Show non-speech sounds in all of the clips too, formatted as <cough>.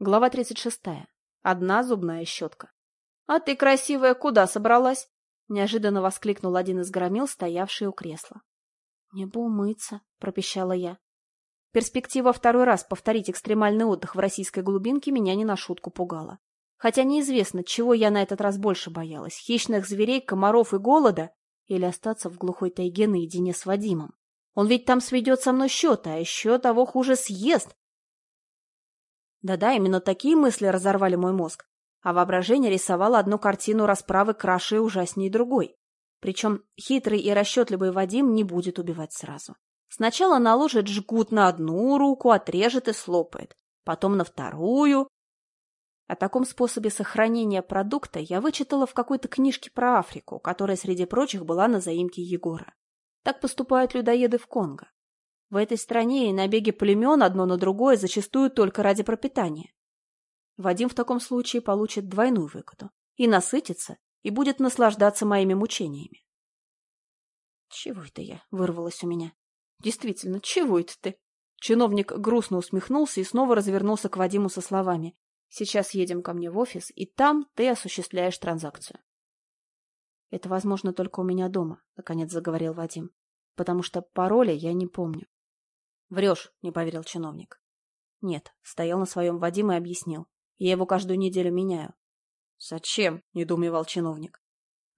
Глава 36. Одна зубная щетка. «А ты, красивая, куда собралась?» — неожиданно воскликнул один из громил, стоявший у кресла. «Мне бы умыться», — пропищала я. Перспектива второй раз повторить экстремальный отдых в российской глубинке меня не на шутку пугала. Хотя неизвестно, чего я на этот раз больше боялась — хищных зверей, комаров и голода, или остаться в глухой тайге наедине с Вадимом. Он ведь там сведет со мной счеты, а еще того хуже съест, да-да, именно такие мысли разорвали мой мозг, а воображение рисовало одну картину расправы краше и ужаснее другой. Причем хитрый и расчетливый Вадим не будет убивать сразу. Сначала наложит жгут на одну руку, отрежет и слопает, потом на вторую. О таком способе сохранения продукта я вычитала в какой-то книжке про Африку, которая, среди прочих, была на заимке Егора. Так поступают людоеды в Конго. В этой стране и набеги племен одно на другое зачастую только ради пропитания. Вадим в таком случае получит двойную выгоду. И насытится, и будет наслаждаться моими мучениями. «Чего это я?» — вырвалось у меня. «Действительно, чего это ты?» Чиновник грустно усмехнулся и снова развернулся к Вадиму со словами. «Сейчас едем ко мне в офис, и там ты осуществляешь транзакцию». «Это возможно только у меня дома», — наконец заговорил Вадим, «потому что пароля я не помню. Врешь, не поверил чиновник. Нет, стоял на своем Вадим и объяснил. Я его каждую неделю меняю. Зачем? недоумевал чиновник.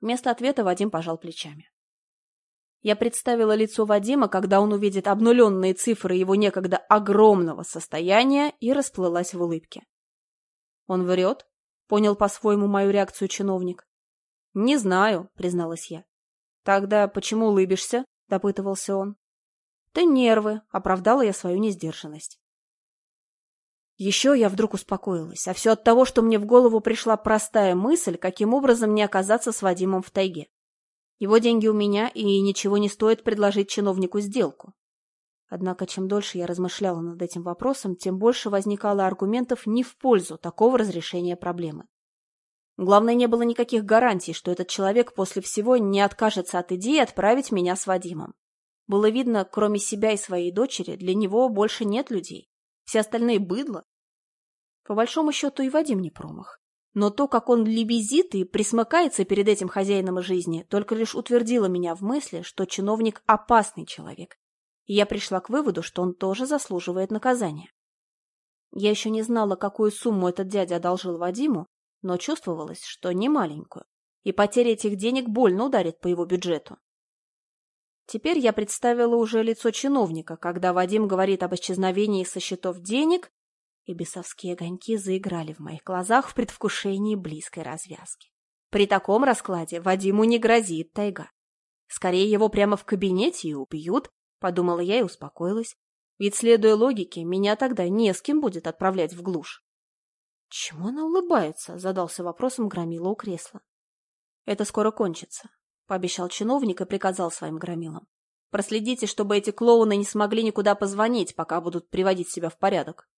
Вместо ответа Вадим пожал плечами. Я представила лицо Вадима, когда он увидит обнуленные цифры его некогда огромного состояния, и расплылась в улыбке. «Он врет?» — понял по-своему мою реакцию чиновник. «Не знаю», — призналась я. «Тогда почему улыбишься?» — допытывался он. «Да нервы», — оправдала я свою несдержанность. Еще я вдруг успокоилась, а все от того, что мне в голову пришла простая мысль, каким образом не оказаться с Вадимом в тайге. Его деньги у меня, и ничего не стоит предложить чиновнику сделку. Однако, чем дольше я размышляла над этим вопросом, тем больше возникало аргументов не в пользу такого разрешения проблемы. Главное, не было никаких гарантий, что этот человек после всего не откажется от идеи отправить меня с Вадимом. Было видно, кроме себя и своей дочери, для него больше нет людей. Все остальные быдло. По большому счету и Вадим не промах. Но то, как он лебезит и присмыкается перед этим хозяином жизни, только лишь утвердило меня в мысли, что чиновник – опасный человек. И я пришла к выводу, что он тоже заслуживает наказания. Я еще не знала, какую сумму этот дядя одолжил Вадиму, но чувствовалось, что не маленькую, и потеря этих денег больно ударит по его бюджету. Теперь я представила уже лицо чиновника, когда Вадим говорит об исчезновении со счетов денег, и бесовские огоньки заиграли в моих глазах в предвкушении близкой развязки. При таком раскладе Вадиму не грозит тайга. Скорее его прямо в кабинете и убьют, подумала я и успокоилась. Ведь, следуя логике, меня тогда не с кем будет отправлять в глушь. Чему она улыбается? Задался вопросом громила у кресла. Это скоро кончится пообещал чиновник и приказал своим громилам. Проследите, чтобы эти клоуны не смогли никуда позвонить, пока будут приводить себя в порядок.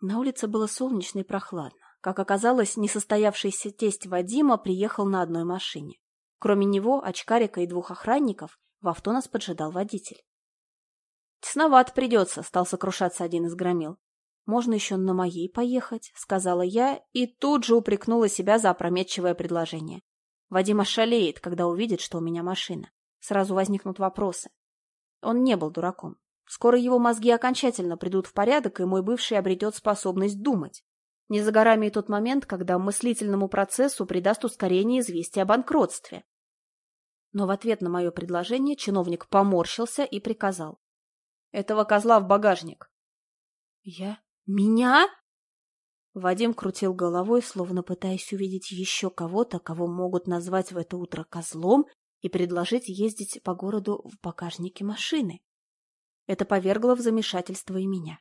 На улице было солнечно и прохладно. Как оказалось, несостоявшийся тесть Вадима приехал на одной машине. Кроме него, очкарика и двух охранников, в авто нас поджидал водитель. «Тесновато придется», — стал сокрушаться один из громил. «Можно еще на моей поехать», — сказала я и тут же упрекнула себя за опрометчивое предложение. Вадим ошалеет, когда увидит, что у меня машина. Сразу возникнут вопросы. Он не был дураком. Скоро его мозги окончательно придут в порядок, и мой бывший обретет способность думать. Не за горами и тот момент, когда мыслительному процессу придаст ускорение известия о банкротстве. Но в ответ на мое предложение чиновник поморщился и приказал. «Этого козла в багажник». «Я? Меня?» Вадим крутил головой, словно пытаясь увидеть еще кого-то, кого могут назвать в это утро козлом, и предложить ездить по городу в багажнике машины. Это повергло в замешательство и меня.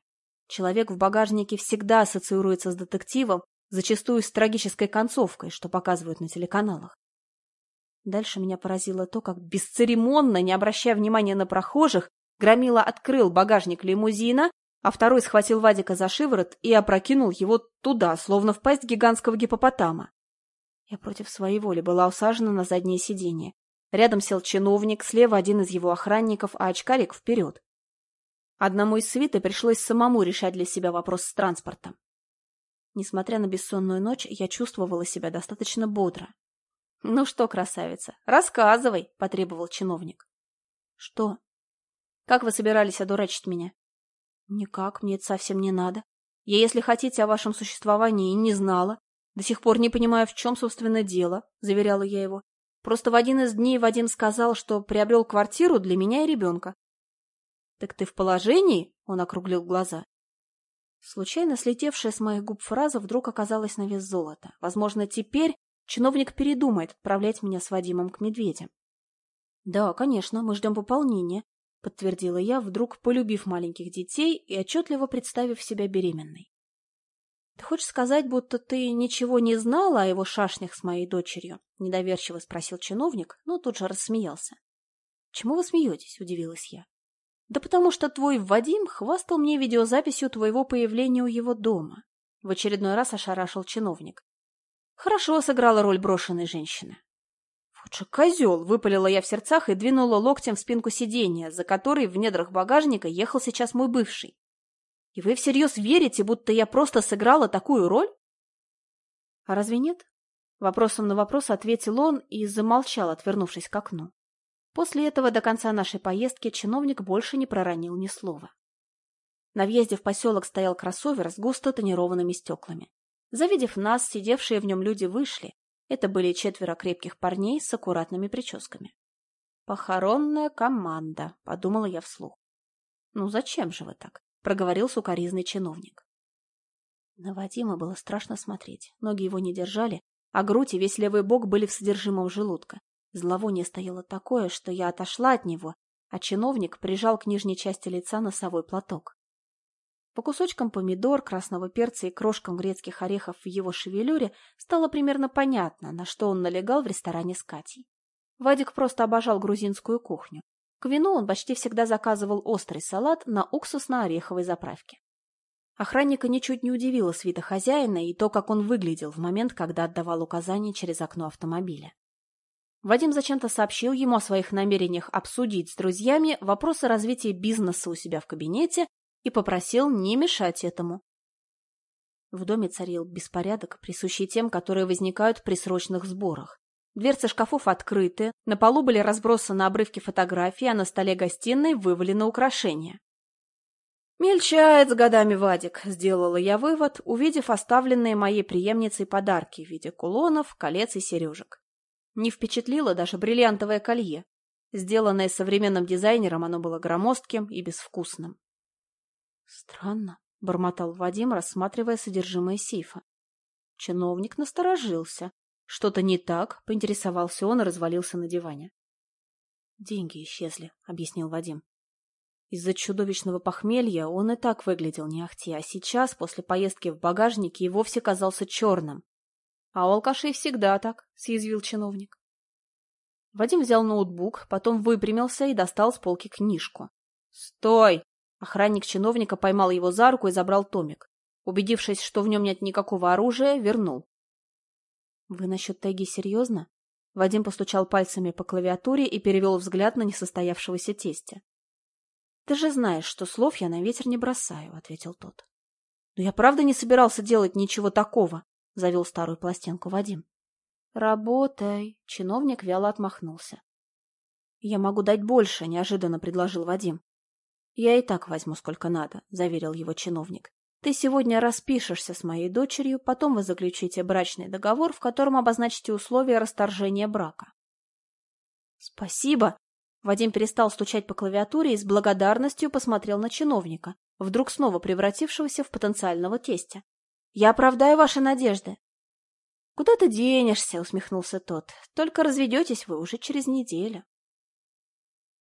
Человек в багажнике всегда ассоциируется с детективом, зачастую с трагической концовкой, что показывают на телеканалах. Дальше меня поразило то, как бесцеремонно, не обращая внимания на прохожих, Громила открыл багажник лимузина а второй схватил Вадика за шиворот и опрокинул его туда, словно в пасть гигантского гипопотама. Я против своей воли была усажена на заднее сиденье. Рядом сел чиновник, слева один из его охранников, а очкарик вперед. Одному из свиты пришлось самому решать для себя вопрос с транспортом. Несмотря на бессонную ночь, я чувствовала себя достаточно бодро. — Ну что, красавица, рассказывай, — потребовал чиновник. — Что? Как вы собирались одурачить меня? — Никак, мне это совсем не надо. Я, если хотите, о вашем существовании не знала. До сих пор не понимаю, в чем, собственно, дело, — заверяла я его. Просто в один из дней Вадим сказал, что приобрел квартиру для меня и ребенка. — Так ты в положении? — он округлил глаза. Случайно слетевшая с моих губ фраза вдруг оказалась на вес золота. Возможно, теперь чиновник передумает отправлять меня с Вадимом к медведям. — Да, конечно, мы ждем пополнения, — подтвердила я, вдруг полюбив маленьких детей и отчетливо представив себя беременной. — Ты хочешь сказать, будто ты ничего не знала о его шашнях с моей дочерью? — недоверчиво спросил чиновник, но тут же рассмеялся. — Чему вы смеетесь? — удивилась я. Да потому что твой Вадим хвастал мне видеозаписью твоего появления у его дома. В очередной раз ошарашил чиновник. Хорошо сыграла роль брошенной женщины. Вот же козел! Выпалила я в сердцах и двинула локтем в спинку сиденья, за которой в недрах багажника ехал сейчас мой бывший. И вы всерьез верите, будто я просто сыграла такую роль? А разве нет? Вопросом на вопрос ответил он и замолчал, отвернувшись к окну. После этого до конца нашей поездки чиновник больше не проронил ни слова. На въезде в поселок стоял кроссовер с густо тонированными стеклами. Завидев нас, сидевшие в нем люди вышли. Это были четверо крепких парней с аккуратными прическами. «Похоронная команда», — подумала я вслух. «Ну зачем же вы так?» — проговорил сукоризный чиновник. На Вадима было страшно смотреть. Ноги его не держали, а грудь и весь левый бок были в содержимом желудка. Зловоние стояло такое, что я отошла от него, а чиновник прижал к нижней части лица носовой платок. По кусочкам помидор, красного перца и крошкам грецких орехов в его шевелюре стало примерно понятно, на что он налегал в ресторане с Катей. Вадик просто обожал грузинскую кухню. К вину он почти всегда заказывал острый салат на уксусно-ореховой заправке. Охранника ничуть не удивило свита хозяина и то, как он выглядел в момент, когда отдавал указания через окно автомобиля. Вадим зачем-то сообщил ему о своих намерениях обсудить с друзьями вопросы развития бизнеса у себя в кабинете и попросил не мешать этому. В доме царил беспорядок, присущий тем, которые возникают при срочных сборах. Дверцы шкафов открыты, на полу были разбросаны обрывки фотографий, а на столе гостиной вывалены украшения. «Мельчает с годами Вадик», — сделала я вывод, увидев оставленные моей преемницей подарки в виде кулонов, колец и сережек. Не впечатлило даже бриллиантовое колье. Сделанное современным дизайнером, оно было громоздким и безвкусным. «Странно», — бормотал Вадим, рассматривая содержимое сейфа. Чиновник насторожился. «Что-то не так?» — поинтересовался он и развалился на диване. «Деньги исчезли», — объяснил Вадим. Из-за чудовищного похмелья он и так выглядел не ахти, а сейчас, после поездки в багажнике, и вовсе казался черным. А у алкашей всегда так, — съязвил чиновник. Вадим взял ноутбук, потом выпрямился и достал с полки книжку. «Стой!» Охранник чиновника поймал его за руку и забрал томик. Убедившись, что в нем нет никакого оружия, вернул. «Вы насчет тайги серьезно?» Вадим постучал пальцами по клавиатуре и перевел взгляд на несостоявшегося тестя. «Ты же знаешь, что слов я на ветер не бросаю», — ответил тот. «Но я правда не собирался делать ничего такого», — завел старую пластинку Вадим. «Работай!» — чиновник вяло отмахнулся. «Я могу дать больше», — неожиданно предложил Вадим. «Я и так возьму сколько надо», — заверил его чиновник. «Ты сегодня распишешься с моей дочерью, потом вы заключите брачный договор, в котором обозначите условия расторжения брака». «Спасибо!» Вадим перестал стучать по клавиатуре и с благодарностью посмотрел на чиновника, вдруг снова превратившегося в потенциального тестя. Я оправдаю ваши надежды. — Куда ты денешься? — усмехнулся тот. — Только разведетесь вы уже через неделю.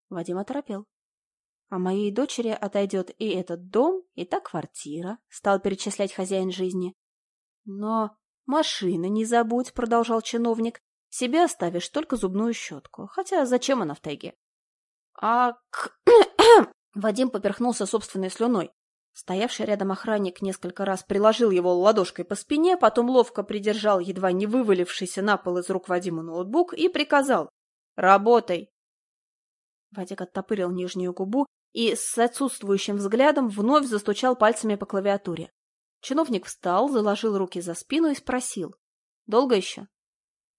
Вадим оторопел. А моей дочери отойдет и этот дом, и та квартира, — стал перечислять хозяин жизни. — Но машины не забудь, — продолжал чиновник. — Себе оставишь только зубную щетку. Хотя зачем она в тайге? — А... <coughs> Вадим поперхнулся собственной слюной. Стоявший рядом охранник несколько раз приложил его ладошкой по спине, потом ловко придержал едва не вывалившийся на пол из рук Вадиму ноутбук и приказал «Работай!». Вадик оттопырил нижнюю губу и с отсутствующим взглядом вновь застучал пальцами по клавиатуре. Чиновник встал, заложил руки за спину и спросил. «Долго еще?»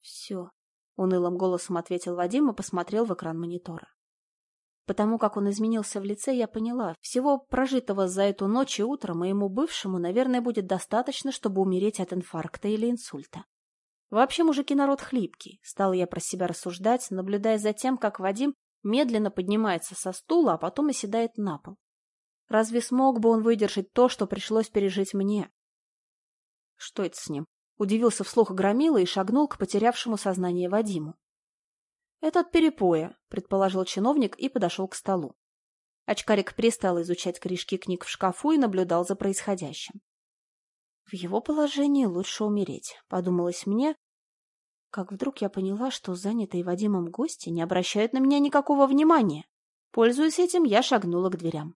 «Все», — унылым голосом ответил Вадим и посмотрел в экран монитора. Потому как он изменился в лице, я поняла, всего прожитого за эту ночь и утро моему бывшему, наверное, будет достаточно, чтобы умереть от инфаркта или инсульта. Вообще мужики народ хлипкий, стала я про себя рассуждать, наблюдая за тем, как Вадим медленно поднимается со стула, а потом оседает на пол. Разве смог бы он выдержать то, что пришлось пережить мне? Что это с ним? Удивился вслух Громила и шагнул к потерявшему сознание Вадиму. «Это от перепоя», — предположил чиновник и подошел к столу. Очкарик перестал изучать корешки книг в шкафу и наблюдал за происходящим. «В его положении лучше умереть», — подумалось мне, как вдруг я поняла, что занятые Вадимом гости не обращают на меня никакого внимания. Пользуясь этим, я шагнула к дверям.